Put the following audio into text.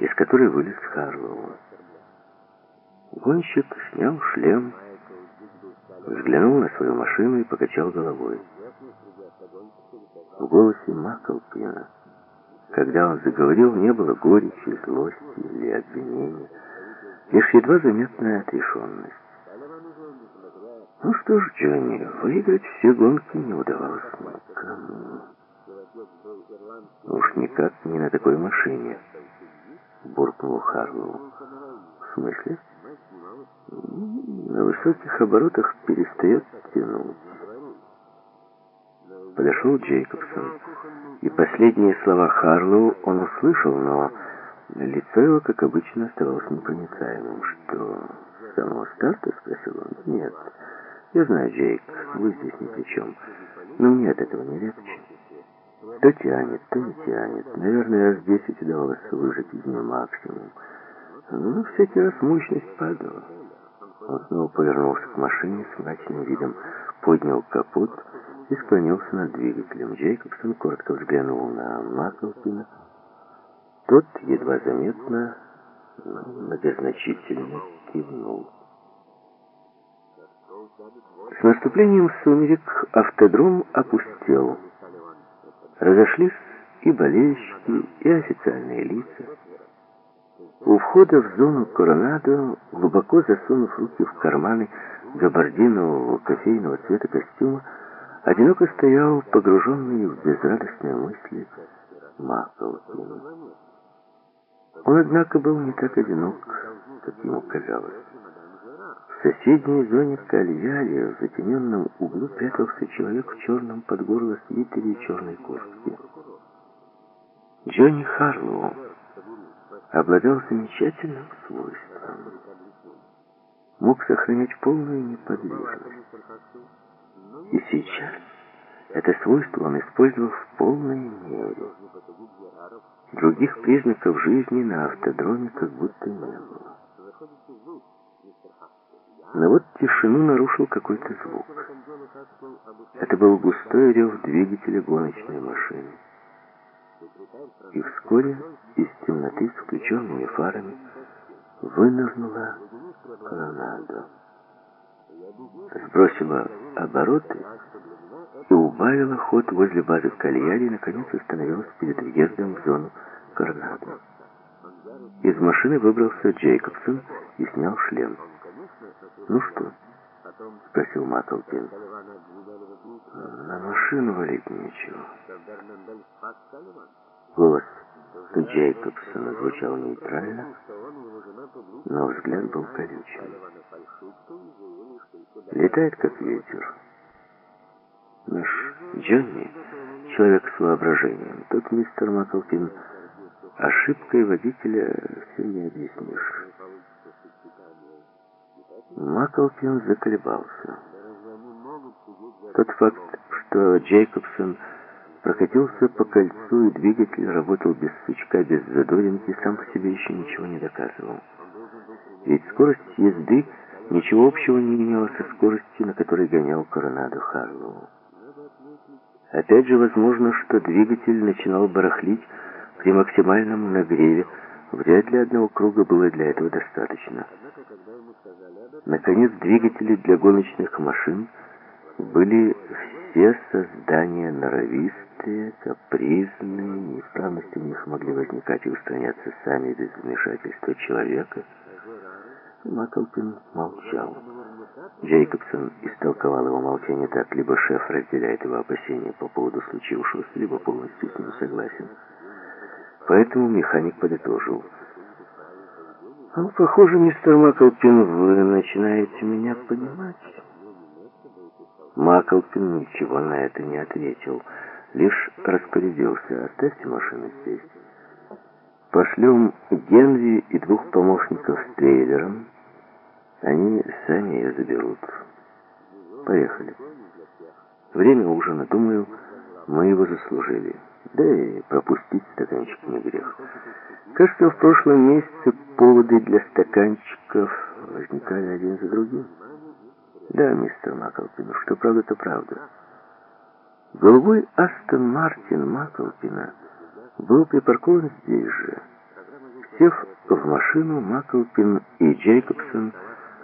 из которой вылез Харлоу. Гонщик снял шлем, взглянул на свою машину и покачал головой. В голосе Маклпина, когда он заговорил, не было горечи, злости или обвинения, лишь едва заметная отрешенность. Ну что ж, Джонни, выиграть все гонки не удавалось никому. Уж никак не на такой машине, буркнул Харлоу. В смысле? На высоких оборотах перестает тянуть. Подошел Джейкобсон, и последние слова Харлоу он услышал, но лицо его, как обычно, оставалось непроницаемым. «Что, с самого старта?» — спросил он. «Нет». Я знаю, Джейк, вы здесь ни при чем. Но мне от этого не легче. То тянет, то не тянет. Наверное, раз десять удавалось выжать из нее максимум. Но всякий раз мощность падала. Он снова повернулся к машине с мрачным видом, поднял капот и склонился над двигателем. Джейкобсон коротко взглянул на Маклпина. Тот едва заметно, многозначительно кивнул. С наступлением сумерек автодром опустел. Разошлись и болельщики, и официальные лица. У входа в зону Коронадо, глубоко засунув руки в карманы габардинового кофейного цвета костюма, одиноко стоял погруженный в безрадостные мысли Маклпин. Он, однако, был не так одинок, как ему казалось. В соседней зоне кальяли в затененном углу прятался человек в черном под горло свитере и черной куртке. Джонни Харлоу обладал замечательным свойством. Мог сохранять полную неподвижность. И сейчас это свойство он использовал в полной мере. Других признаков жизни на автодроме как будто не было. Но вот тишину нарушил какой-то звук. Это был густой рев двигателя гоночной машины. И вскоре из темноты с включенными фарами вынырнула Коронадо. Сбросила обороты и убавила ход возле базы в Кальяре и, наконец, остановилась перед въездом в зону Коронадо. Из машины выбрался Джейкобсон и снял шлем. «Ну что?» — спросил Маклпин. «На машину валить нечего». Голос Джейкобсона звучал нейтрально, но взгляд был колючим. Летает, как ветер. Наш Джонни — человек с воображением. Тут мистер Маклпин ошибкой водителя все не объяснишь. Маклпин заколебался. Тот факт, что Джейкобсон прокатился по кольцу и двигатель работал без сучка, без задоринки, сам по себе еще ничего не доказывал. Ведь скорость езды ничего общего не имела со скоростью, на которой гонял Коронадо Харлоу. Опять же, возможно, что двигатель начинал барахлить при максимальном нагреве, вряд ли одного круга было для этого достаточно. Наконец, двигатели для гоночных машин были все создания норовистые, капризные, неисправности в них могли возникать и устраняться сами без вмешательства человека. Маклпин молчал. Джейкобсон истолковал его молчание так, либо шеф разделяет его опасения по поводу случившегося, либо полностью с ним согласен. Поэтому механик подытожил – ну, похоже, мистер Маклпин, вы начинаете меня понимать. Маклпин ничего на это не ответил, лишь распорядился. Оставьте машину здесь. Пошлем Генри и двух помощников с трейлером. Они сами ее заберут. Поехали. Время ужина, думаю, мы его заслужили. Да и пропустить стаканчик не грех. Кажется, в прошлом месяце поводы для стаканчиков возникали один за другим. Да, мистер Маклпин, что правда, то правда. Голубой Астон Мартин Маклпина был припаркован здесь же. Сев в машину, Маклпин и Джейкобсон